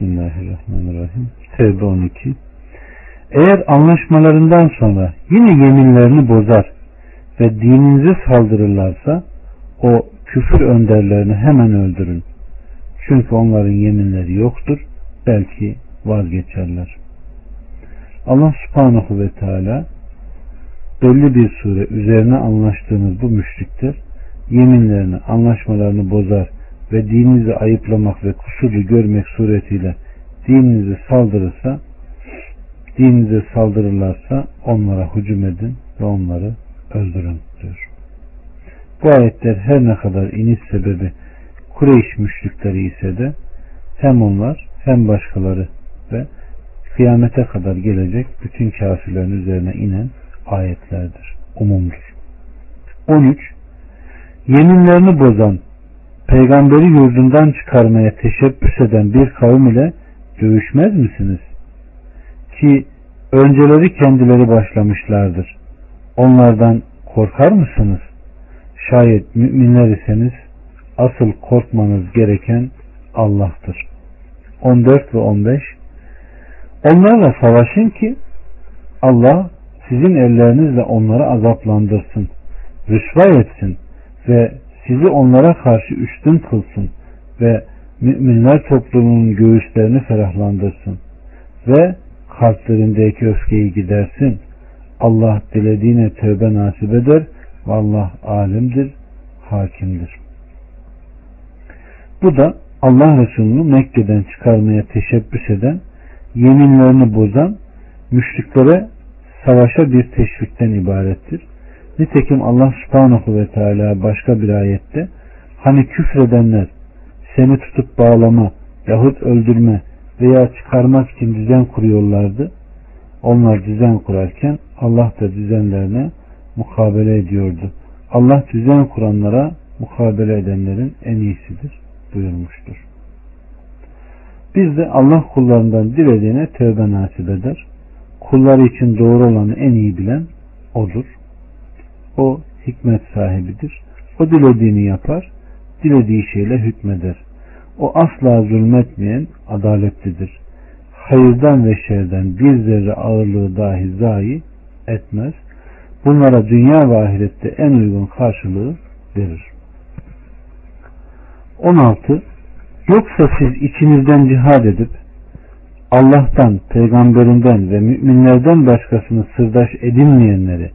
Bismillahirrahmanirrahim. Tevbe 12. Eğer anlaşmalarından sonra yine yeminlerini bozar ve dininize saldırırlarsa o küfür önderlerini hemen öldürün. Çünkü onların yeminleri yoktur. Belki vazgeçerler. Allah subhanahu ve teala belli bir sure üzerine anlaştığınız bu müşrikler yeminlerini, anlaşmalarını bozar ve dininizi ayıplamak ve kusurlu görmek suretiyle dininizi saldırırsa dininize saldırırlarsa onlara hücum edin ve onları öldürün diyor. Bu ayetler her ne kadar iniş sebebi Kureyş müşrikleri ise de hem onlar hem başkaları ve kıyamete kadar gelecek bütün kafirlerin üzerine inen ayetlerdir. Umumdur. 13. Yeminlerini bozan, peygamberi yurdundan çıkarmaya teşebbüs eden bir kavim ile dövüşmez misiniz? Ki önceleri kendileri başlamışlardır. Onlardan korkar mısınız? Şayet müminler iseniz asıl korkmanız gereken Allah'tır. 14 ve 15 Onlarla savaşın ki Allah sizin ellerinizle onları azaplandırsın, rüsva etsin ve sizi onlara karşı üstün kılsın ve müminler toplumunun göğüslerini ferahlandırsın ve kalplerindeki öfkeyi gidersin. Allah dilediğine tövbe nasip eder ve Allah alimdir, hakimdir. Bu da Allah Resulü'nü Mekke'den çıkarmaya teşebbüs eden, yeminlerini bozan, müşriklere savaşa bir teşvikten ibarettir. Nitekim Allah subhanahu ve teala başka bir ayette hani küfredenler seni tutup bağlama yahut öldürme veya çıkarmak için düzen kuruyorlardı. Onlar düzen kurarken Allah da düzenlerine mukabele ediyordu. Allah düzen kuranlara mukabele edenlerin en iyisidir buyurmuştur. Biz de Allah kullarından dilediğine tövbe nasip eder. Kulları için doğru olanı en iyi bilen odur. O hikmet sahibidir. O dilediğini yapar, dilediği şeyle hükmeder. O asla zulmetmeyen adaletlidir. Hayırdan ve şerden bir zerre ağırlığı dahi zayi etmez. Bunlara dünya ve ahirette en uygun karşılığı verir. 16. Yoksa siz içinizden cihad edip Allah'tan, peygamberinden ve müminlerden başkasını sırdaş edinmeyenleri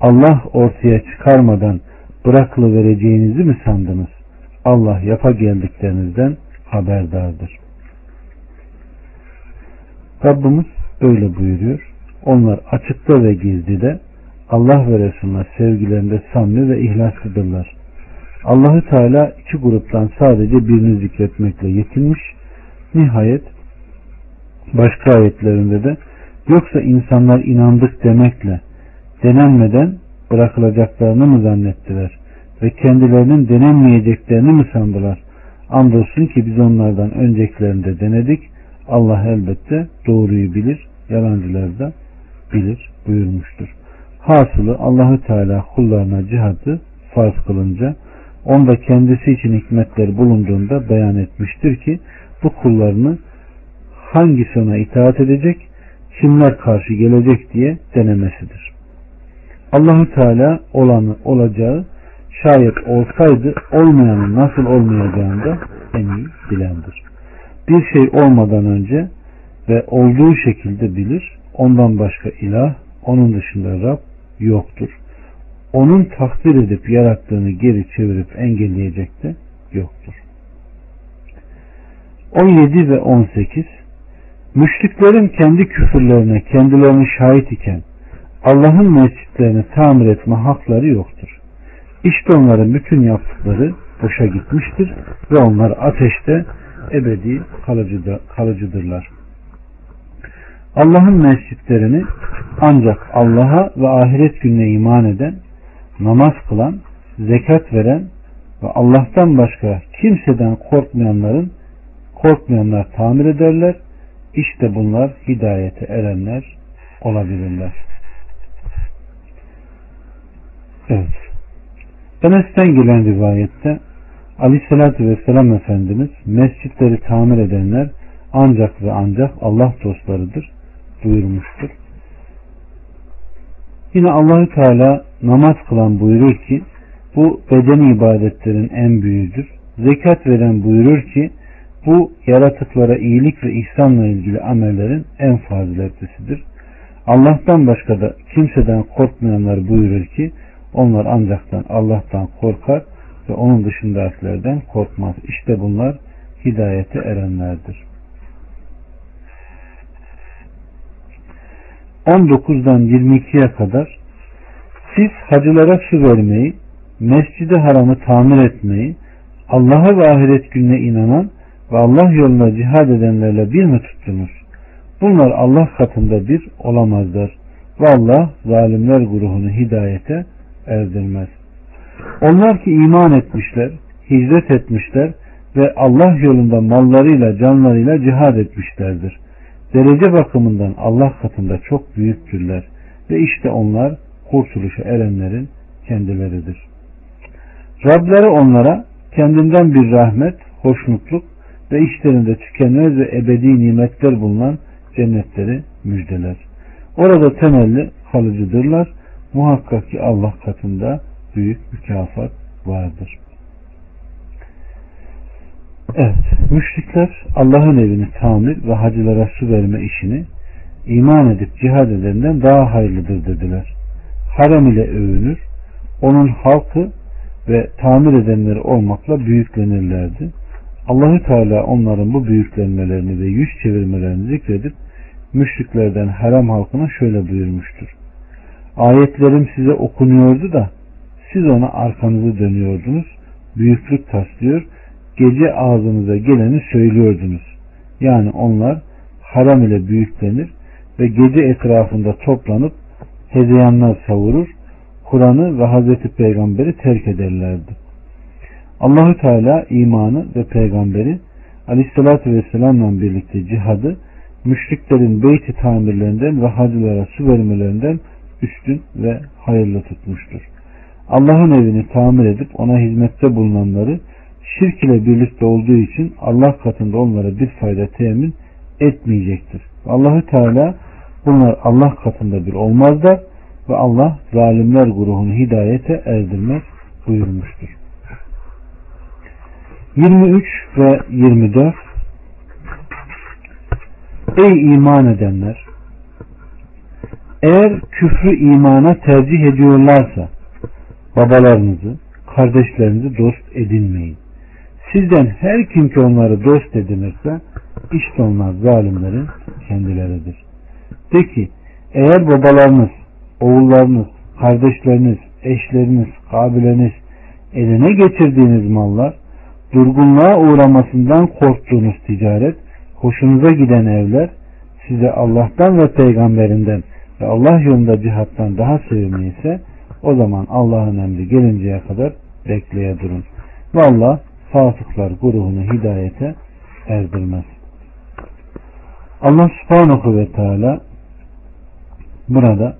Allah ortaya çıkarmadan bırakılı vereceğinizi mi sandınız? Allah yapa geldiklerinizden haberdardır. Rabbimiz öyle buyuruyor. Onlar açıkta ve gizlide Allah ve Resulüne sevgilerinde samimi ve ihlaslıdırlar. Allahü Teala iki gruptan sadece birini zikretmekle yetinmiş. Nihayet başka ayetlerinde de yoksa insanlar inandık demekle denenmeden bırakılacaklarını mı zannettiler ve kendilerinin denenmeyeceklerini mi sandılar? Andolsun ki biz onlardan öncekilerinde denedik. Allah elbette doğruyu bilir, yalancıları da bilir buyurmuştur. Hasılı Allahü Teala kullarına cihadı farz kılınca onda kendisi için hikmetler bulunduğunda beyan etmiştir ki bu kullarını hangisi ona itaat edecek, kimler karşı gelecek diye denemesidir. Allahu Teala olanı olacağı şayet olsaydı olmayanın nasıl olmayacağını da en iyi bilendir. Bir şey olmadan önce ve olduğu şekilde bilir. Ondan başka ilah, onun dışında Rab yoktur. Onun takdir edip yarattığını geri çevirip engelleyecek de yoktur. 17 ve 18 Müşriklerin kendi küfürlerine kendilerini şahit iken Allah'ın mescitlerini tamir etme hakları yoktur. İşte onların bütün yaptıkları boşa gitmiştir ve onlar ateşte ebedi kalıcıdırlar. Allah'ın mescitlerini ancak Allah'a ve ahiret gününe iman eden, namaz kılan, zekat veren ve Allah'tan başka kimseden korkmayanların korkmayanlar tamir ederler. İşte bunlar hidayete erenler olabilirler. Evet. Enes'ten gelen rivayette Aleyhisselatü Vesselam Efendimiz mescitleri tamir edenler ancak ve ancak Allah dostlarıdır buyurmuştur. Yine Allahü Teala namaz kılan buyurur ki bu bedeni ibadetlerin en büyüğüdür. Zekat veren buyurur ki bu yaratıklara iyilik ve ihsanla ilgili amellerin en faziletlisidir. Allah'tan başka da kimseden korkmayanlar buyurur ki onlar ancaktan Allah'tan korkar ve onun dışındakilerden korkmaz. İşte bunlar hidayete erenlerdir. 19'dan 22'ye kadar siz hacılara su vermeyi, mescidi haramı tamir etmeyi, Allah'a ve ahiret gününe inanan ve Allah yoluna cihad edenlerle bir mi tuttunuz? Bunlar Allah katında bir olamazlar. Ve Allah zalimler grubunu hidayete erdirmez. Onlar ki iman etmişler, hicret etmişler ve Allah yolunda mallarıyla canlarıyla cihad etmişlerdir. Derece bakımından Allah katında çok büyüktürler ve işte onlar kurtuluşa erenlerin kendileridir. Rableri onlara kendinden bir rahmet, hoşnutluk ve işlerinde tükenmez ve ebedi nimetler bulunan cennetleri müjdeler. Orada temelli kalıcıdırlar. Muhakkak ki Allah katında büyük mükafat vardır. Evet, müşrikler Allah'ın evini tamir ve hacılara su verme işini iman edip cihad edenden daha hayırlıdır dediler. Harem ile övünür, onun halkı ve tamir edenleri olmakla büyüklenirlerdi. Allahü Teala onların bu büyüklenmelerini ve yüz çevirmelerini zikredip müşriklerden harem halkına şöyle buyurmuştur. Ayetlerim size okunuyordu da siz ona arkanızı dönüyordunuz, büyüklük taslıyor, gece ağzınıza geleni söylüyordunuz. Yani onlar haram ile büyüklenir ve gece etrafında toplanıp hezeyanlar savurur, Kur'an'ı ve Hazreti Peygamber'i terk ederlerdi. Allahü Teala imanı ve peygamberi Aleyhisselatü Vesselam'la birlikte cihadı müşriklerin beyti tamirlerinden ve hacılara su vermelerinden üstün ve hayırlı tutmuştur. Allah'ın evini tamir edip ona hizmette bulunanları şirk ile birlikte olduğu için Allah katında onlara bir fayda temin etmeyecektir. Allahü Teala bunlar Allah katında bir olmazlar ve Allah zalimler grubunu hidayete erdirmez buyurmuştur. 23 ve 24 Ey iman edenler! Eğer küfrü imana tercih ediyorlarsa babalarınızı, kardeşlerinizi dost edinmeyin. Sizden her kim ki onları dost edinirse işte onlar zalimlerin kendileridir. De ki eğer babalarınız, oğullarınız, kardeşleriniz, eşleriniz, kabileniz eline geçirdiğiniz mallar, durgunluğa uğramasından korktuğunuz ticaret, hoşunuza giden evler, size Allah'tan ve peygamberinden ve Allah yolunda cihattan daha sevimli ise o zaman Allah'ın emri gelinceye kadar bekleye durun. Ve Allah fasıklar grubunu hidayete erdirmez. Allah subhanahu ve teala burada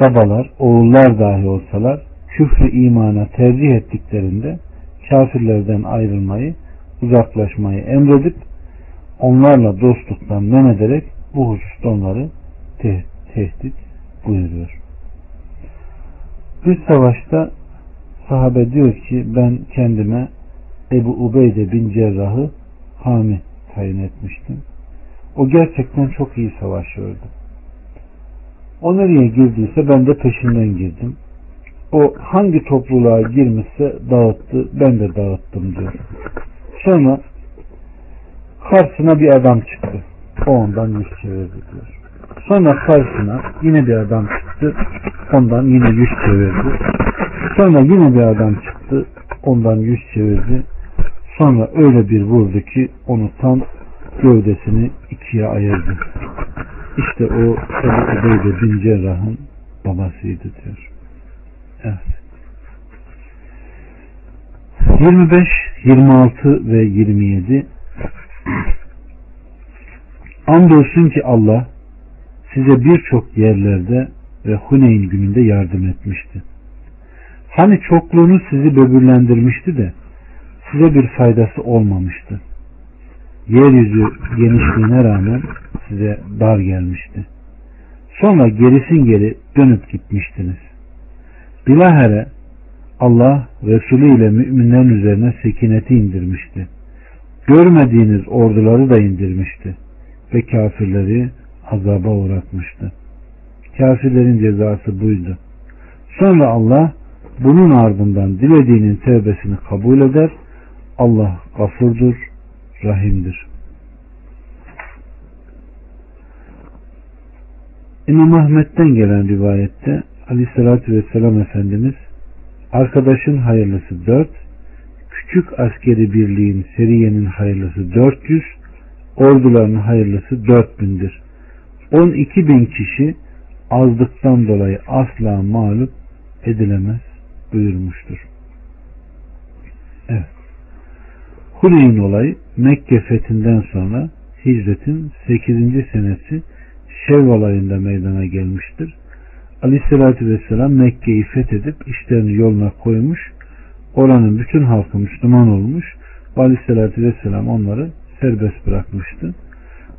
babalar, oğullar dahi olsalar küfrü imana tercih ettiklerinde kafirlerden ayrılmayı, uzaklaşmayı emredip onlarla dostluktan men ederek bu hususta onları te tehdit buyuruyor. Bir savaşta sahabe diyor ki ben kendime Ebu Ubeyde bin Cerrah'ı hami tayin etmiştim. O gerçekten çok iyi savaşıyordu. O nereye girdiyse ben de peşinden girdim. O hangi topluluğa girmişse dağıttı, ben de dağıttım diyor. Sonra karşısına bir adam çıktı. O ondan yüz çevirdi diyor. Sonra karşısına yine bir adam çıktı. Ondan yine yüz çevirdi. Sonra yine bir adam çıktı. Ondan yüz çevirdi. Sonra öyle bir vurdu ki onu tam gövdesini ikiye ayırdı. İşte o Ebu Ubeyde bin Cerrah'ın babasıydı diyor. Evet. 25, 26 ve 27 Andolsun ki Allah size birçok yerlerde ve Huneyn gününde yardım etmişti. Hani çokluğunu sizi böbürlendirmişti de size bir faydası olmamıştı. yeryüzü genişliğine rağmen size dar gelmişti. Sonra gerisin geri dönüp gitmiştiniz. Bilahere Allah Resulü ile müminlerin üzerine sekineti indirmişti. Görmediğiniz orduları da indirmişti ve kafirleri azaba uğratmıştı. Kafirlerin cezası buydu. Sonra Allah bunun ardından dilediğinin tevbesini kabul eder. Allah gafurdur, rahimdir. İmam Ahmet'ten gelen rivayette Aleyhisselatü Vesselam Efendimiz arkadaşın hayırlısı dört, küçük askeri birliğin seriyenin hayırlısı dört yüz, orduların hayırlısı dört bindir. On iki bin kişi azlıktan dolayı asla mağlup edilemez buyurmuştur. Evet. Huneyn olayı Mekke fethinden sonra hicretin 8. senesi Şevval ayında meydana gelmiştir. Aleyhissalatü vesselam Mekke'yi fethedip işlerini yoluna koymuş. Oranın bütün halkı Müslüman olmuş. Aleyhissalatü vesselam onları serbest bırakmıştı.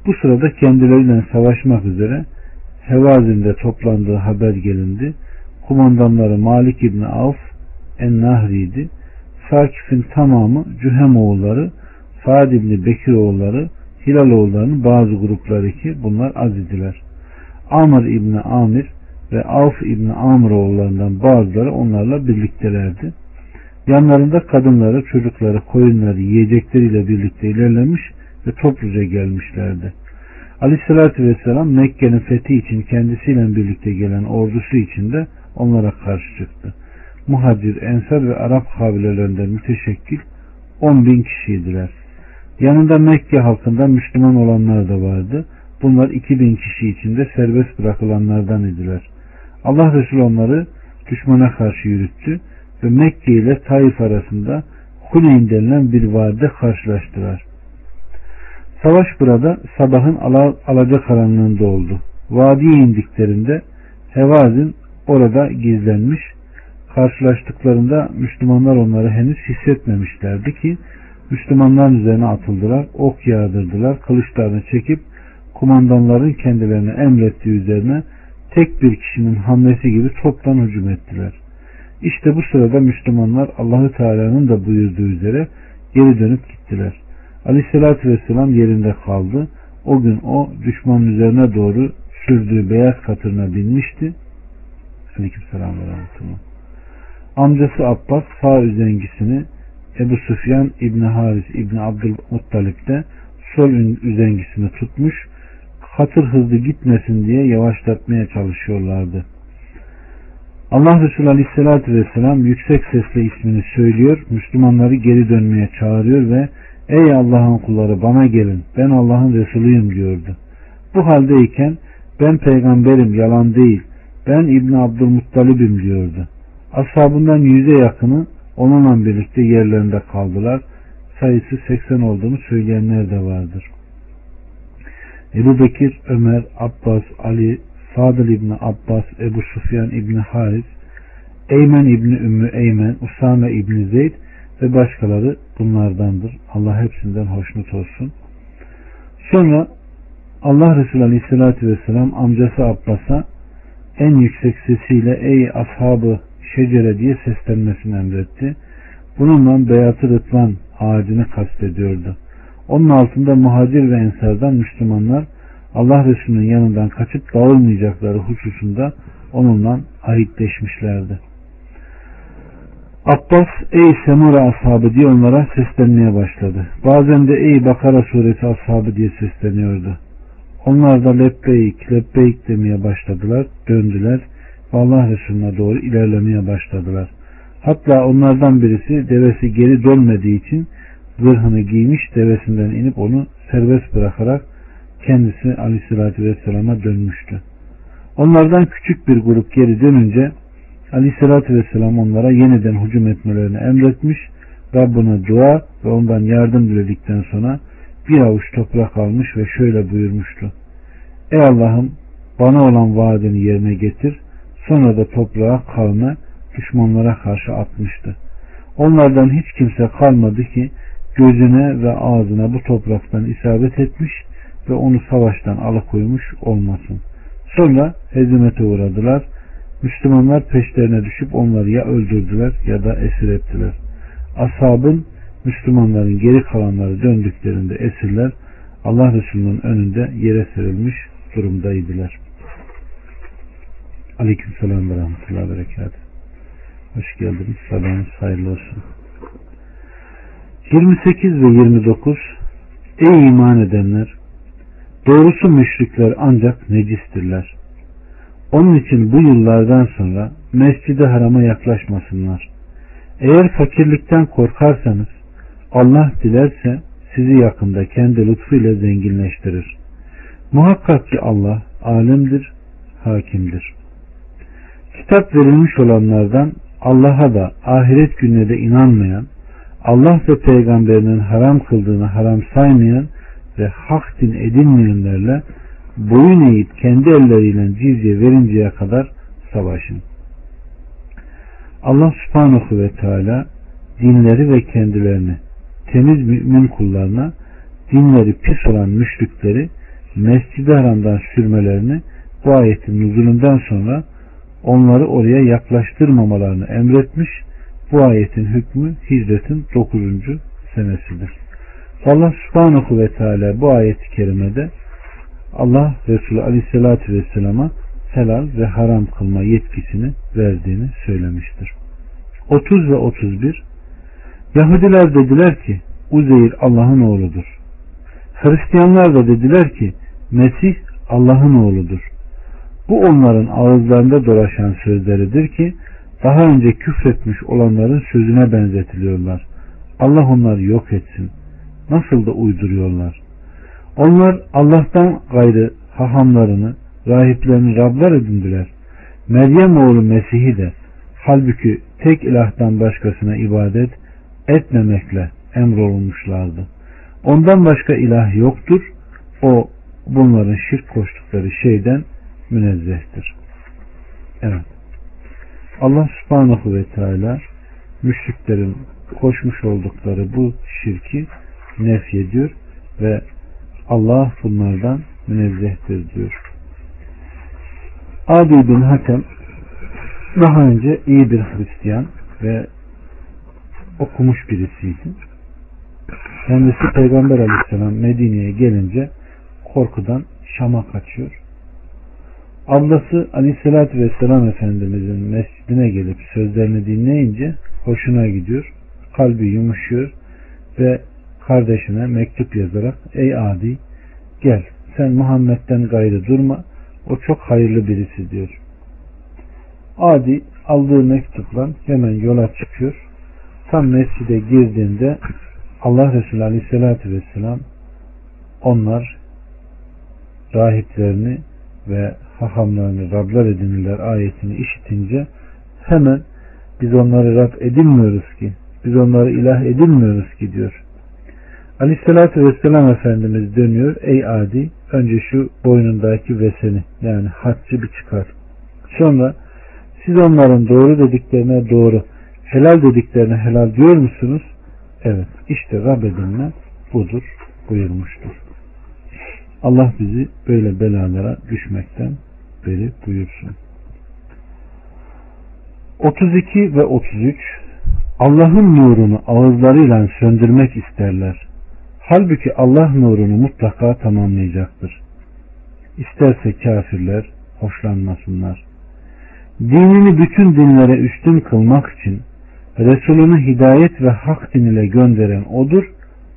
Bu sırada kendileriyle savaşmak üzere Hevazin'de toplandığı haber gelindi. Kumandanları Malik İbni Avf En-Nahri'ydi. Sakif'in tamamı Cühem oğulları, Saad İbni Bekir oğulları, Hilal oğullarının bazı grupları ki bunlar azidiler. Amr İbni Amir ve Avf İbni Amr oğullarından bazıları onlarla birliktelerdi. Yanlarında kadınları, çocukları, koyunları, yiyecekleriyle birlikte ilerlemiş ve topluca gelmişlerdi. Aleyhissalatü Vesselam Mekke'nin fethi için kendisiyle birlikte gelen ordusu içinde onlara karşı çıktı. Muhacir, Ensar ve Arap kabilelerinden müteşekkil 10 bin kişiydiler. Yanında Mekke halkından Müslüman olanlar da vardı. Bunlar 2000 kişi içinde serbest bırakılanlardan idiler. Allah Resulü onları düşmana karşı yürüttü ve Mekke ile Taif arasında Huneyn denilen bir vadide karşılaştılar. Savaş burada sabahın ala, alacakaranlığında oldu. Vadiye indiklerinde Hevazin orada gizlenmiş. Karşılaştıklarında Müslümanlar onları henüz hissetmemişlerdi ki Müslümanların üzerine atıldılar, ok yağdırdılar, kılıçlarını çekip kumandanların kendilerine emrettiği üzerine tek bir kişinin hamlesi gibi toptan hücum ettiler. İşte bu sırada Müslümanlar Allahü Teala'nın da buyurduğu üzere geri dönüp gittiler. Aleyhissalatü Vesselam yerinde kaldı. O gün o düşmanın üzerine doğru sürdüğü beyaz katırına binmişti. Aleykümselam ve rahmetullah. Amcası Abbas sağ üzengisini Ebu Süfyan İbni Haris İbni Abdülmuttalip de sol üzengisini tutmuş katır hızlı gitmesin diye yavaşlatmaya çalışıyorlardı. Allah Resulü Aleyhisselatü Vesselam yüksek sesle ismini söylüyor, Müslümanları geri dönmeye çağırıyor ve Ey Allah'ın kulları bana gelin, ben Allah'ın Resulüyüm diyordu. Bu haldeyken ben peygamberim, yalan değil, ben İbni Abdülmuttalib'im diyordu. Ashabından yüze yakını onunla birlikte yerlerinde kaldılar. Sayısı 80 olduğunu söyleyenler de vardır. Ebu Bekir, Ömer, Abbas, Ali, Fadıl İbni Abbas, Ebu Sufyan İbni Haris, Eymen İbni Ümmü Eymen, Usame İbni Zeyd ve başkaları bunlardandır. Allah hepsinden hoşnut olsun. Sonra Allah Resulü Aleyhisselatü Vesselam amcası Abbas'a en yüksek sesiyle ey ashabı şecere diye seslenmesini emretti. Bununla Beyat-ı Rıdvan ağacını kastediyordu. Onun altında muhacir ve ensardan Müslümanlar Allah Resulü'nün yanından kaçıp dağılmayacakları hususunda onunla ahitleşmişlerdi. Abbas ey Semura ashabı diye onlara seslenmeye başladı. Bazen de ey Bakara suresi ashabı diye sesleniyordu. Onlar da lebbeyk lebbeyk demeye başladılar, döndüler ve Allah Resulüne doğru ilerlemeye başladılar. Hatta onlardan birisi devesi geri dönmediği için zırhını giymiş devesinden inip onu serbest bırakarak kendisi aleyhissalatü vesselama dönmüştü. Onlardan küçük bir grup geri dönünce aleyhissalatü vesselam onlara yeniden hücum etmelerini emretmiş Rabbine dua ve ondan yardım diledikten sonra bir avuç toprak almış ve şöyle buyurmuştu. Ey Allah'ım bana olan vaadini yerine getir. Sonra da toprağa kavme düşmanlara karşı atmıştı. Onlardan hiç kimse kalmadı ki gözüne ve ağzına bu topraktan isabet etmiş ve onu savaştan alıkoymuş olmasın. Sonra hezimete uğradılar. Müslümanlar peşlerine düşüp onları ya öldürdüler ya da esir ettiler. Ashabın Müslümanların geri kalanları döndüklerinde esirler Allah Resulü'nün önünde yere serilmiş durumdaydılar. Aleyküm selam ve rahmetullahi ve. Hoş geldiniz. Sabahınız hayırlı olsun. 28 ve 29 Ey iman edenler! Doğrusu müşrikler ancak necistirler. Onun için bu yıllardan sonra mescidi harama yaklaşmasınlar. Eğer fakirlikten korkarsanız Allah dilerse sizi yakında kendi lütfuyla zenginleştirir. Muhakkak ki Allah alimdir, hakimdir. Kitap verilmiş olanlardan Allah'a da ahiret gününe de inanmayan, Allah ve peygamberinin haram kıldığını haram saymayan ve hak din edinmeyenlerle boyun eğip kendi elleriyle cizye verinceye kadar savaşın. Allah subhanahu ve teala dinleri ve kendilerini temiz mümin kullarına dinleri pis olan müşrikleri mescid haramdan sürmelerini bu ayetin nuzulünden sonra onları oraya yaklaştırmamalarını emretmiş. Bu ayetin hükmü hicretin 9. senesidir. Allah subhanahu ve teala bu ayeti kerimede Allah Resulü aleyhissalatü vesselama helal ve haram kılma yetkisini verdiğini söylemiştir. 30 ve 31 Yahudiler dediler ki Uzeyr Allah'ın oğludur. Hristiyanlar da dediler ki Mesih Allah'ın oğludur. Bu onların ağızlarında dolaşan sözleridir ki daha önce küfretmiş olanların sözüne benzetiliyorlar. Allah onları yok etsin. Nasıl da uyduruyorlar. Onlar Allah'tan gayrı hahamlarını, rahiplerini Rablar edindiler. Meryem oğlu Mesih'i de halbuki tek ilahtan başkasına ibadet etmemekle emrolunmuşlardı. Ondan başka ilah yoktur. O bunların şirk koştukları şeyden münezzehtir. Evet. Allah subhanahu ve teala müşriklerin koşmuş oldukları bu şirki nef ediyor ve Allah bunlardan münezzehtir diyor. Adi bin Hatem daha önce iyi bir Hristiyan ve okumuş birisiydi. Kendisi Peygamber aleyhisselam Medine'ye gelince korkudan Şam'a kaçıyor. Ablası aleyhissalatü vesselam Efendimizin mescidine gelip sözlerini dinleyince hoşuna gidiyor. Kalbi yumuşuyor ve kardeşine mektup yazarak ey adi gel sen Muhammed'den gayrı durma o çok hayırlı birisi diyor. Adi aldığı mektupla hemen yola çıkıyor. Tam mescide girdiğinde Allah Resulü Aleyhisselatü Vesselam onlar rahiplerini ve hahamlarını Rablar edinirler ayetini işitince hemen biz onları Rab edinmiyoruz ki biz onları ilah edinmiyoruz ki diyor. Aleyhissalatü Vesselam Efendimiz dönüyor. Ey Adi önce şu boynundaki veseni yani haccı bir çıkar. Sonra siz onların doğru dediklerine doğru helal dediklerine helal diyor musunuz? Evet. işte Rab edinme budur buyurmuştur. Allah bizi böyle belalara düşmekten beri buyursun. 32 ve 33 Allah'ın nurunu ağızlarıyla söndürmek isterler. Halbuki Allah nurunu mutlaka tamamlayacaktır. İsterse kafirler hoşlanmasınlar. Dinini bütün dinlere üstün kılmak için Resulünü hidayet ve hak din ile gönderen odur.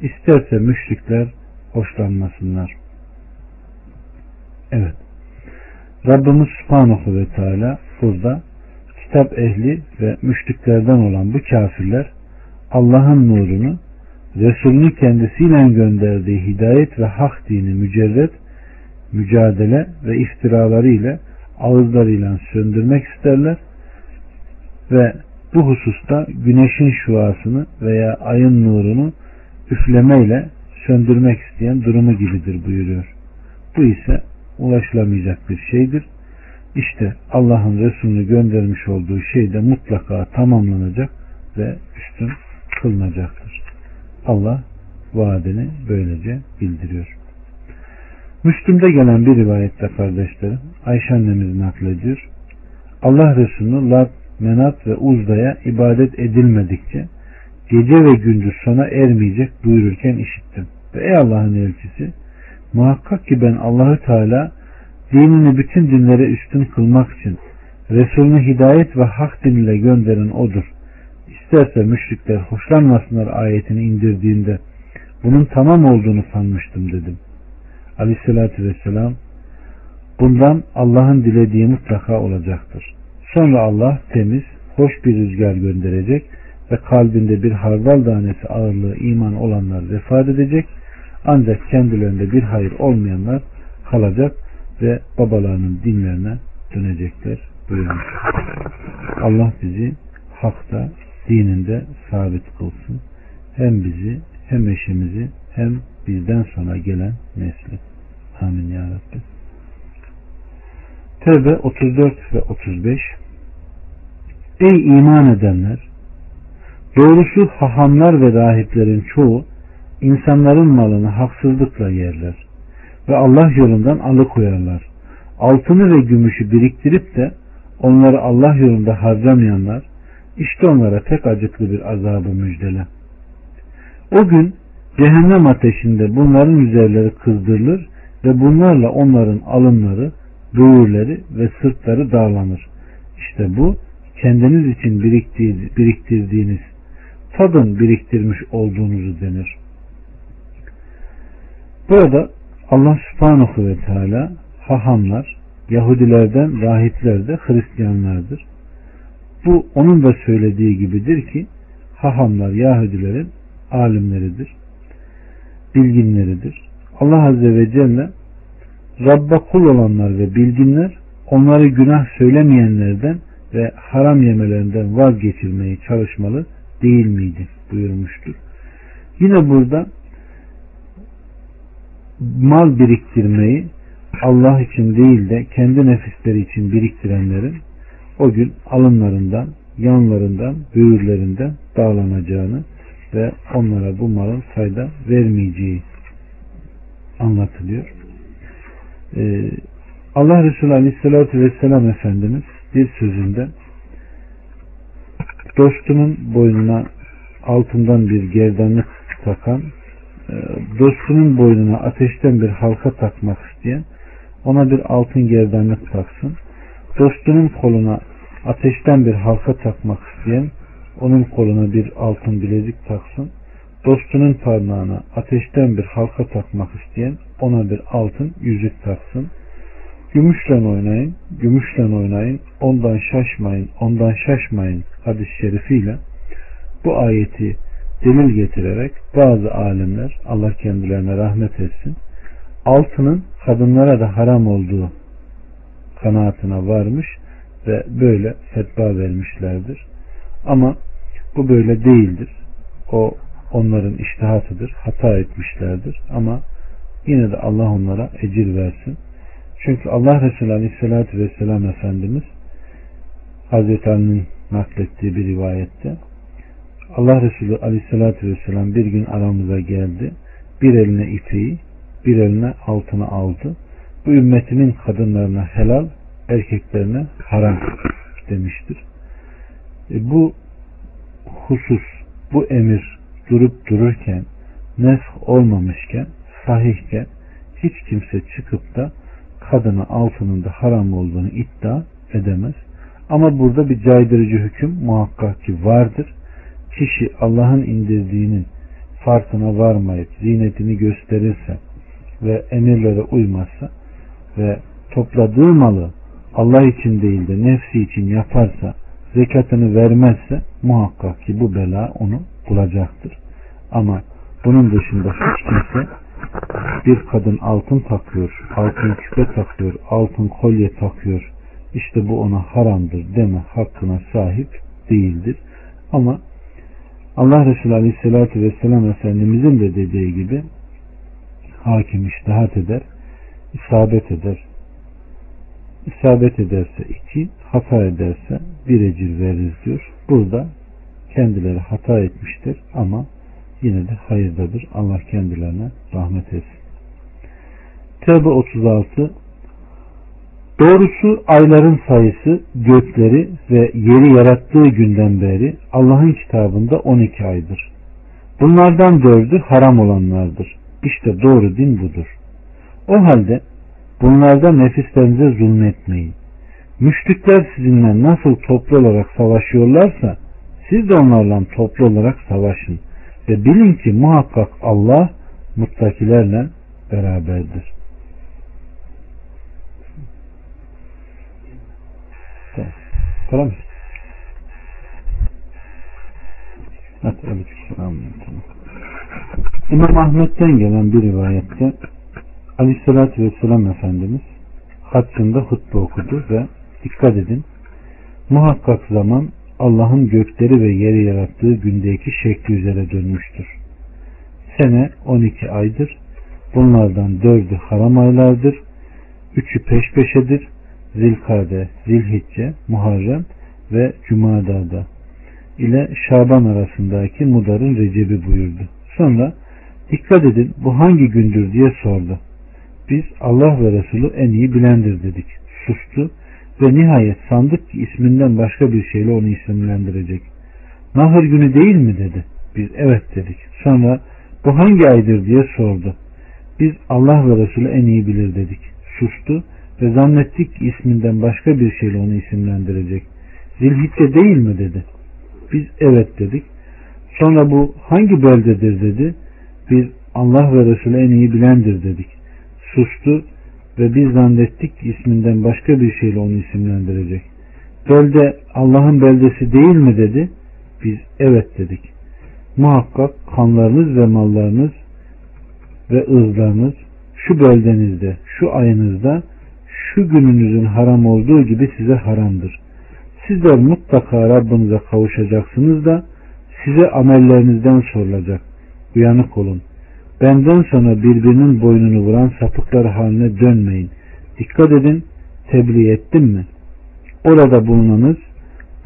İsterse müşrikler hoşlanmasınlar. Evet. Rabbimiz Subhanahu ve Teala burada kitap ehli ve müşriklerden olan bu kafirler Allah'ın nurunu Resulünü kendisiyle gönderdiği hidayet ve hak dini mücerret, mücadele ve iftiraları ile ağızlarıyla söndürmek isterler ve bu hususta güneşin şuasını veya ayın nurunu üflemeyle söndürmek isteyen durumu gibidir buyuruyor. Bu ise ulaşılamayacak bir şeydir. İşte Allah'ın Resulünü göndermiş olduğu şey de mutlaka tamamlanacak ve üstün kılınacaktır. Allah vaadini böylece bildiriyor. Müslüm'de gelen bir rivayette kardeşlerim Ayşe annemiz naklediyor. Allah Resulü Lat, Menat ve Uzda'ya ibadet edilmedikçe gece ve gündüz sona ermeyecek buyururken işittim. Ve ey Allah'ın elçisi muhakkak ki ben Allahü Teala dinini bütün dinlere üstün kılmak için Resulünü hidayet ve hak dinle gönderen odur. İsterse müşrikler hoşlanmasınlar ayetini indirdiğinde bunun tamam olduğunu sanmıştım dedim. Aleyhissalatü vesselam bundan Allah'ın dilediği mutlaka olacaktır. Sonra Allah temiz, hoş bir rüzgar gönderecek ve kalbinde bir hardal tanesi ağırlığı iman olanlar vefat edecek ancak kendilerinde bir hayır olmayanlar kalacak ve babalarının dinlerine dönecekler buyurmuş. Allah bizi hakta, dininde sabit kılsın. Hem bizi hem eşimizi hem bizden sonra gelen nesli. Amin ya Rabbi. Tevbe 34 ve 35 Ey iman edenler! Doğrusu hahamlar ve rahiplerin çoğu insanların malını haksızlıkla yerler ve Allah yolundan alıkoyarlar. Altını ve gümüşü biriktirip de onları Allah yolunda harcamayanlar işte onlara pek acıklı bir azabı müjdele. O gün cehennem ateşinde bunların üzerleri kızdırılır ve bunlarla onların alınları, böğürleri ve sırtları dağlanır. İşte bu kendiniz için biriktirdiğiniz, tadın biriktirmiş olduğunuzu denir. Burada Allah subhanahu ve teala hahamlar, Yahudilerden rahipler de Hristiyanlardır. Bu onun da söylediği gibidir ki hahamlar Yahudilerin alimleridir, bilginleridir. Allah Azze ve Celle Rabba kul olanlar ve bilginler onları günah söylemeyenlerden ve haram yemelerinden vazgeçirmeyi çalışmalı değil miydi buyurmuştur. Yine burada mal biriktirmeyi Allah için değil de kendi nefisleri için biriktirenlerin o gün alınlarından, yanlarından, böğürlerinden dağlanacağını ve onlara bu malın fayda vermeyeceği anlatılıyor. Ee, Allah Resulü Aleyhisselatü Vesselam Efendimiz bir sözünde dostunun boynuna altından bir gerdanlık takan e, dostunun boynuna ateşten bir halka takmak isteyen ona bir altın gerdanlık taksın. Dostunun koluna ateşten bir halka takmak isteyen onun koluna bir altın bilezik taksın. Dostunun parmağına ateşten bir halka takmak isteyen ona bir altın yüzük taksın. Gümüşle oynayın, gümüşle oynayın, ondan şaşmayın, ondan şaşmayın hadis-i şerifiyle bu ayeti delil getirerek bazı alimler Allah kendilerine rahmet etsin altının kadınlara da haram olduğu kanaatine varmış ve böyle fetva vermişlerdir. Ama bu böyle değildir. O onların iştihatıdır. Hata etmişlerdir. Ama yine de Allah onlara ecir versin. Çünkü Allah Resulü Aleyhisselatü Vesselam Efendimiz Hazreti Ali'nin naklettiği bir rivayette Allah Resulü Aleyhisselatü Vesselam bir gün aramıza geldi. Bir eline ipeği, bir eline altını aldı. Bu ümmetimin kadınlarına helal, erkeklerine haram demiştir. E bu husus, bu emir durup dururken, nesk olmamışken, sahihken hiç kimse çıkıp da kadına altının da haram olduğunu iddia edemez. Ama burada bir caydırıcı hüküm muhakkak ki vardır. Kişi Allah'ın indirdiğinin farkına varmayıp zinetini gösterirse ve emirlere uymazsa ve topladığı malı Allah için değil de nefsi için yaparsa zekatını vermezse muhakkak ki bu bela onu bulacaktır. Ama bunun dışında hiç kimse bir kadın altın takıyor, altın küpe takıyor, altın kolye takıyor. İşte bu ona haramdır deme hakkına sahip değildir. Ama Allah Resulü Aleyhisselatü Vesselam Efendimizin de dediği gibi hakim iştihat eder, isabet eder. İsabet ederse iki, hata ederse bir ecir veririz diyor. Burada kendileri hata etmiştir ama yine de hayırdadır. Allah kendilerine rahmet etsin. Tevbe 36 Doğrusu ayların sayısı gökleri ve yeri yarattığı günden beri Allah'ın kitabında 12 aydır. Bunlardan dördü haram olanlardır. İşte doğru din budur. O halde bunlarda nefislerinize zulmetmeyin. Müşrikler sizinle nasıl toplu olarak savaşıyorlarsa siz de onlarla toplu olarak savaşın. Ve bilin ki muhakkak Allah muttakilerle beraberdir. Tamam. İmam Ahmet'ten gelen bir rivayette Aleyhisselatü Vesselam Efendimiz haccında hutbe okudu ve dikkat edin muhakkak zaman Allah'ın gökleri ve yeri yarattığı gündeki şekli üzere dönmüştür. Sene 12 aydır. Bunlardan dördü haram aylardır. Üçü peş peşedir. Zilkade, Zilhicce, Muharrem ve Cumada'da ile Şaban arasındaki Mudar'ın Recebi buyurdu. Sonra dikkat edin bu hangi gündür diye sordu. Biz Allah ve Resulü en iyi bilendir dedik. Sustu ve nihayet sandık ki isminden başka bir şeyle onu isimlendirecek. Nahır günü değil mi dedi. Biz evet dedik. Sonra bu hangi aydır diye sordu. Biz Allah ve Resulü en iyi bilir dedik. Sustu ve zannettik ki isminden başka bir şeyle onu isimlendirecek. Zilhicce değil mi dedi. Biz evet dedik. Sonra bu hangi beldedir dedi. Biz Allah ve Resulü en iyi bilendir dedik. Sustu ve biz zannettik ki isminden başka bir şeyle onu isimlendirecek. Belde Allah'ın beldesi değil mi dedi. Biz evet dedik. Muhakkak kanlarınız ve mallarınız ve ırzlarınız şu beldenizde, şu ayınızda, şu gününüzün haram olduğu gibi size haramdır. Sizler mutlaka Rabbinize kavuşacaksınız da size amellerinizden sorulacak. Uyanık olun. Benden sonra birbirinin boynunu vuran sapıklar haline dönmeyin. Dikkat edin, tebliğ ettim mi? Orada bulunanız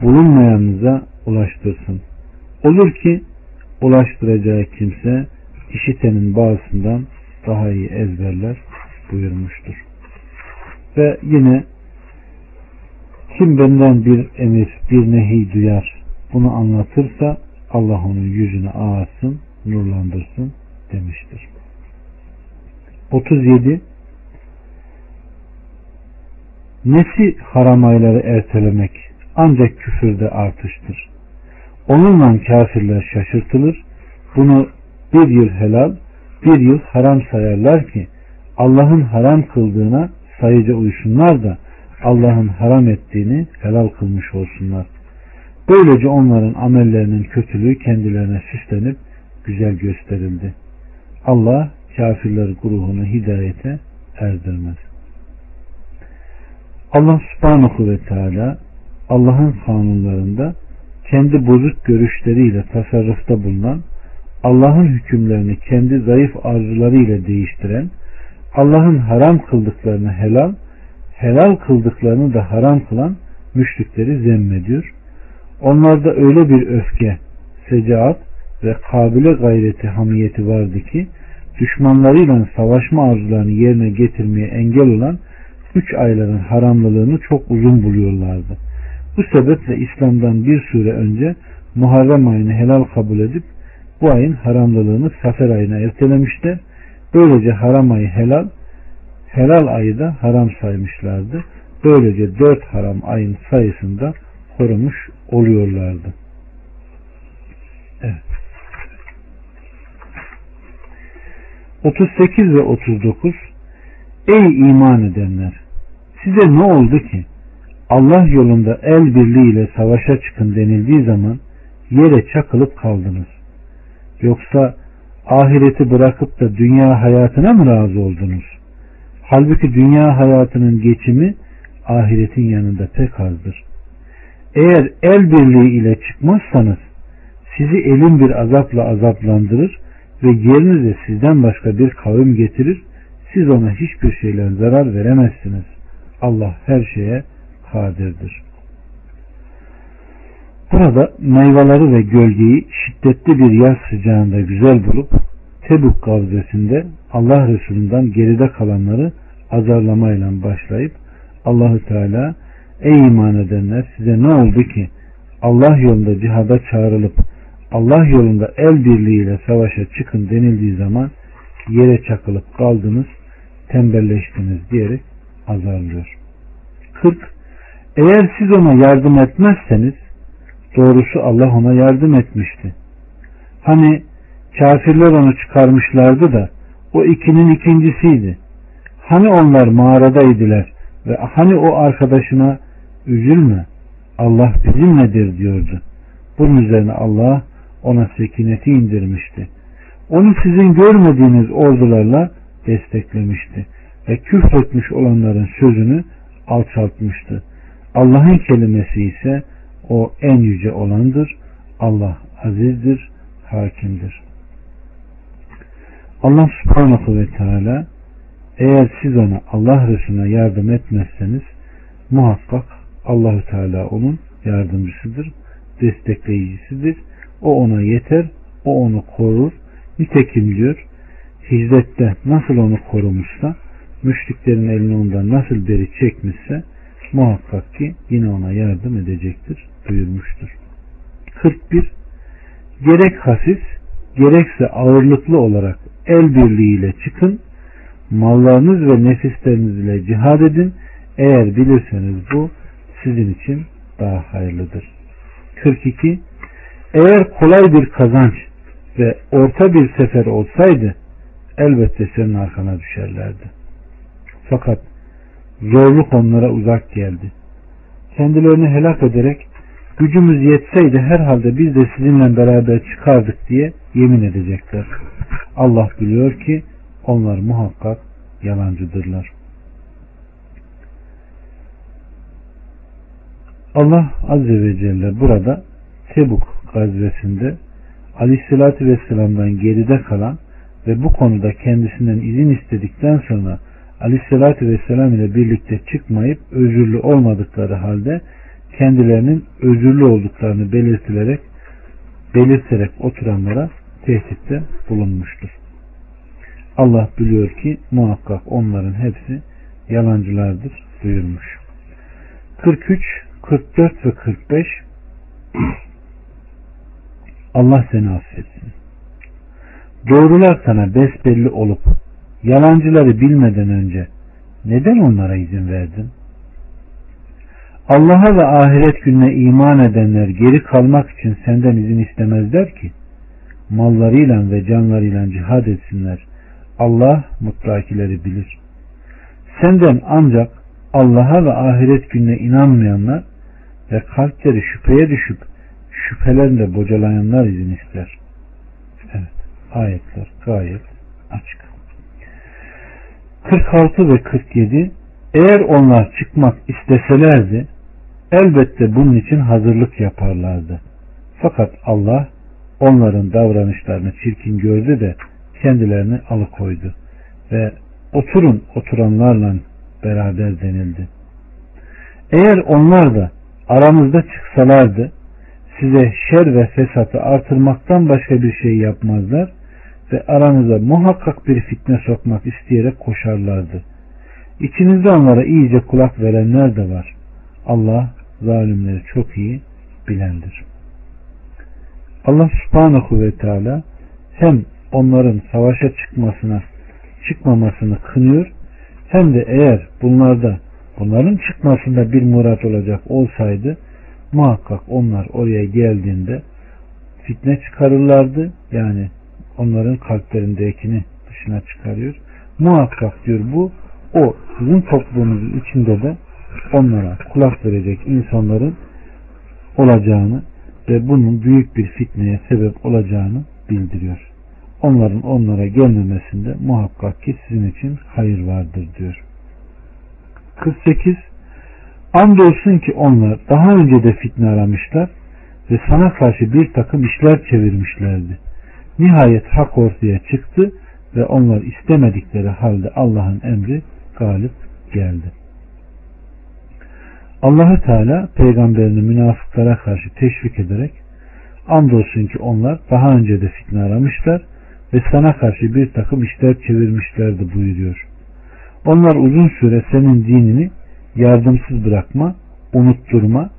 bulunmayanınıza ulaştırsın. Olur ki ulaştıracağı kimse işitenin bazısından daha iyi ezberler buyurmuştur. Ve yine kim benden bir emir, bir nehi duyar, bunu anlatırsa Allah onun yüzünü ağarsın, nurlandırsın demiştir. 37 Nesi haram ayları ertelemek ancak küfürde artıştır. Onunla kafirler şaşırtılır. Bunu bir yıl helal, bir yıl haram sayarlar ki Allah'ın haram kıldığına sayıca uysunlar da Allah'ın haram ettiğini helal kılmış olsunlar. Böylece onların amellerinin kötülüğü kendilerine süslenip güzel gösterildi. Allah kafirler grubunu hidayete erdirmez. Allah subhanahu ve teala Allah'ın kanunlarında kendi bozuk görüşleriyle tasarrufta bulunan, Allah'ın hükümlerini kendi zayıf arzularıyla değiştiren, Allah'ın haram kıldıklarını helal, helal kıldıklarını da haram kılan müşrikleri zemmediyor. Onlarda öyle bir öfke, secaat ve kabile gayreti hamiyeti vardı ki düşmanlarıyla savaşma arzularını yerine getirmeye engel olan üç ayların haramlılığını çok uzun buluyorlardı. Bu sebeple İslam'dan bir süre önce Muharrem ayını helal kabul edip bu ayın haramlılığını Safer ayına ertelemişler. Böylece haram ayı helal, helal ayı da haram saymışlardı. Böylece dört haram ayın sayısında korumuş oluyorlardı. Evet. 38 ve 39 Ey iman edenler! Size ne oldu ki? Allah yolunda el birliğiyle savaşa çıkın denildiği zaman yere çakılıp kaldınız. Yoksa ahireti bırakıp da dünya hayatına mı razı oldunuz? Halbuki dünya hayatının geçimi ahiretin yanında pek azdır. Eğer el birliği ile çıkmazsanız sizi elin bir azapla azaplandırır ve yerinize sizden başka bir kavim getirir. Siz ona hiçbir şeyle zarar veremezsiniz. Allah her şeye kadirdir. Bu Burada meyveleri ve gölgeyi şiddetli bir yaz sıcağında güzel bulup Tebuk gazvesinde Allah Resulü'nden geride kalanları azarlamayla başlayıp Allahü Teala ey iman edenler size ne oldu ki Allah yolunda cihada çağrılıp Allah yolunda el birliğiyle savaşa çıkın denildiği zaman yere çakılıp kaldınız, tembelleştiniz diyerek azarlıyor. 40. Eğer siz ona yardım etmezseniz doğrusu Allah ona yardım etmişti. Hani kafirler onu çıkarmışlardı da o ikinin ikincisiydi. Hani onlar mağaradaydılar ve hani o arkadaşına üzülme Allah bizimledir diyordu. Bunun üzerine Allah ona sekineti indirmişti. Onu sizin görmediğiniz ordularla desteklemişti ve küfretmiş olanların sözünü alçaltmıştı. Allah'ın kelimesi ise o en yüce olandır. Allah azizdir, hakimdir. Allah subhanahu ve teala eğer siz ona Allah Resulüne yardım etmezseniz muhakkak Allahü Teala onun yardımcısıdır, destekleyicisidir. O ona yeter, o onu korur. Nitekim diyor, hicrette nasıl onu korumuşsa, müşriklerin elini ondan nasıl beri çekmişse, muhakkak ki yine ona yardım edecektir buyurmuştur. 41. Gerek hafif, gerekse ağırlıklı olarak el birliğiyle çıkın, mallarınız ve nefisleriniz ile cihad edin. Eğer bilirseniz bu sizin için daha hayırlıdır. 42. Eğer kolay bir kazanç ve orta bir sefer olsaydı elbette senin arkana düşerlerdi. Fakat zorluk onlara uzak geldi. Kendilerini helak ederek gücümüz yetseydi herhalde biz de sizinle beraber çıkardık diye yemin edecekler. Allah biliyor ki onlar muhakkak yalancıdırlar. Allah Azze ve Celle burada Tebuk gazvesinde Aleyhisselatü Vesselam'dan geride kalan ve bu konuda kendisinden izin istedikten sonra Aleyhisselatü Vesselam ile birlikte çıkmayıp özürlü olmadıkları halde kendilerinin özürlü olduklarını belirtilerek belirterek oturanlara tehditte bulunmuştur. Allah biliyor ki muhakkak onların hepsi yalancılardır buyurmuş. 43, 44 ve 45 Allah seni affetsin. Doğrular sana besbelli olup yalancıları bilmeden önce neden onlara izin verdin? Allah'a ve ahiret gününe iman edenler geri kalmak için senden izin istemezler ki mallarıyla ve canlarıyla cihad etsinler. Allah muttakileri bilir. Senden ancak Allah'a ve ahiret gününe inanmayanlar ve kalpleri şüpheye düşüp şüphelerinde bocalayanlar izin ister. Evet. Ayetler gayet açık. 46 ve 47 Eğer onlar çıkmak isteselerdi elbette bunun için hazırlık yaparlardı. Fakat Allah onların davranışlarını çirkin gördü de kendilerini alıkoydu ve oturun oturanlarla beraber denildi. Eğer onlar da aramızda çıksalardı size şer ve fesatı artırmaktan başka bir şey yapmazlar ve aranıza muhakkak bir fitne sokmak isteyerek koşarlardı. İçinizde onlara iyice kulak verenler de var. Allah zalimleri çok iyi bilendir. Allah subhanahu ve teala hem onların savaşa çıkmasına çıkmamasını kınıyor hem de eğer bunlarda bunların çıkmasında bir murat olacak olsaydı muhakkak onlar oraya geldiğinde fitne çıkarırlardı. Yani onların kalplerindekini dışına çıkarıyor. Muhakkak diyor bu o sizin toplumunuzun içinde de onlara kulak verecek insanların olacağını ve bunun büyük bir fitneye sebep olacağını bildiriyor. Onların onlara gelmemesinde muhakkak ki sizin için hayır vardır diyor. 48 Andolsun ki onlar daha önce de fitne aramışlar ve sana karşı bir takım işler çevirmişlerdi. Nihayet hak ortaya çıktı ve onlar istemedikleri halde Allah'ın emri galip geldi. Allahü Teala peygamberini münafıklara karşı teşvik ederek andolsun ki onlar daha önce de fitne aramışlar ve sana karşı bir takım işler çevirmişlerdi buyuruyor. Onlar uzun süre senin dinini yardımsız bırakma, unutturma,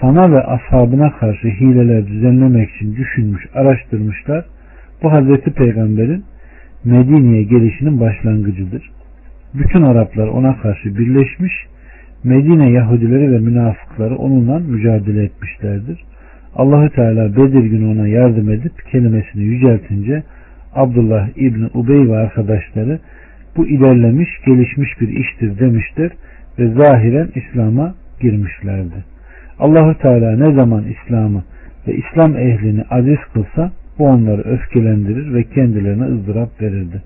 sana ve ashabına karşı hileler düzenlemek için düşünmüş, araştırmışlar. Bu Hazreti Peygamber'in Medine'ye gelişinin başlangıcıdır. Bütün Araplar ona karşı birleşmiş, Medine Yahudileri ve münafıkları onunla mücadele etmişlerdir. Allahü Teala Bedir günü ona yardım edip kelimesini yüceltince Abdullah İbni Ubey ve arkadaşları bu ilerlemiş, gelişmiş bir iştir demiştir ve zahiren İslam'a girmişlerdi. Allahü Teala ne zaman İslam'ı ve İslam ehlini aziz kılsa bu onları öfkelendirir ve kendilerine ızdırap verirdi.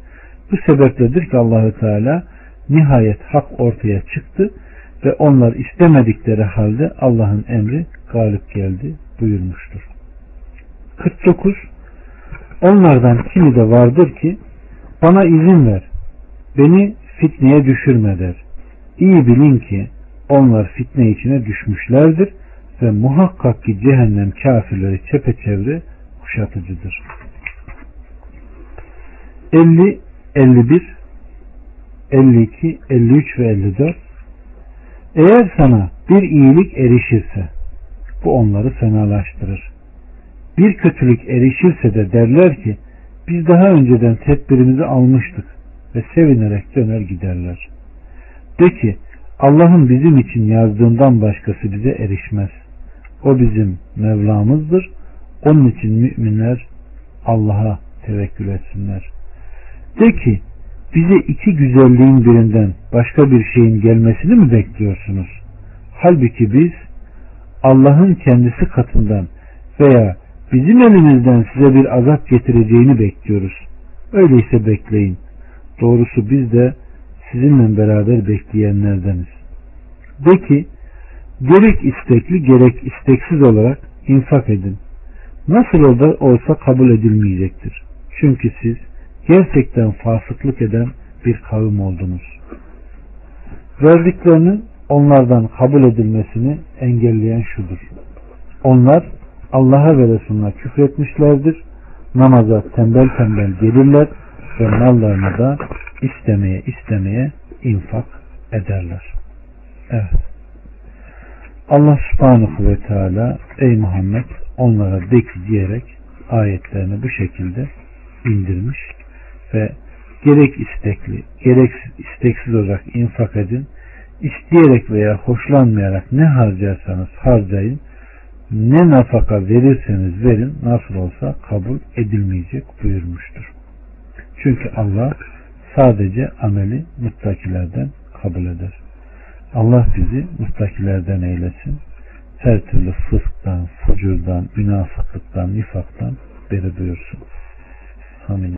Bu sebepledir ki Allahü Teala nihayet hak ortaya çıktı ve onlar istemedikleri halde Allah'ın emri galip geldi buyurmuştur. 49 Onlardan kimi de vardır ki bana izin ver beni fitneye düşürme der. İyi bilin ki onlar fitne içine düşmüşlerdir ve muhakkak ki cehennem kafirleri çepeçevre kuşatıcıdır. 50, 51, 52, 53 ve 54 Eğer sana bir iyilik erişirse bu onları fenalaştırır. Bir kötülük erişirse de derler ki biz daha önceden tedbirimizi almıştık ve sevinerek döner giderler. De ki Allah'ın bizim için yazdığından başkası bize erişmez. O bizim Mevlamızdır. Onun için müminler Allah'a tevekkül etsinler. De ki bize iki güzelliğin birinden başka bir şeyin gelmesini mi bekliyorsunuz? Halbuki biz Allah'ın kendisi katından veya bizim elimizden size bir azap getireceğini bekliyoruz. Öyleyse bekleyin. Doğrusu biz de sizinle beraber bekleyenlerdeniz. De ki gerek istekli gerek isteksiz olarak infak edin. Nasıl o olsa kabul edilmeyecektir. Çünkü siz gerçekten fasıklık eden bir kavim oldunuz. Verdiklerinin onlardan kabul edilmesini engelleyen şudur. Onlar Allah'a ve Resulüne küfretmişlerdir. Namaza tembel tembel gelirler ve mallarını da istemeye istemeye infak ederler. Evet. Allah subhanahu ve teala ey Muhammed onlara de ki diyerek ayetlerini bu şekilde indirmiş ve gerek istekli gerek isteksiz olarak infak edin isteyerek veya hoşlanmayarak ne harcarsanız harcayın ne nafaka verirseniz verin nasıl olsa kabul edilmeyecek buyurmuştur. Çünkü Allah sadece ameli muttakilerden kabul eder. Allah bizi muttakilerden eylesin. Her türlü fısktan, fucurdan, münafıklıktan, nifaktan beri buyursun. Amin.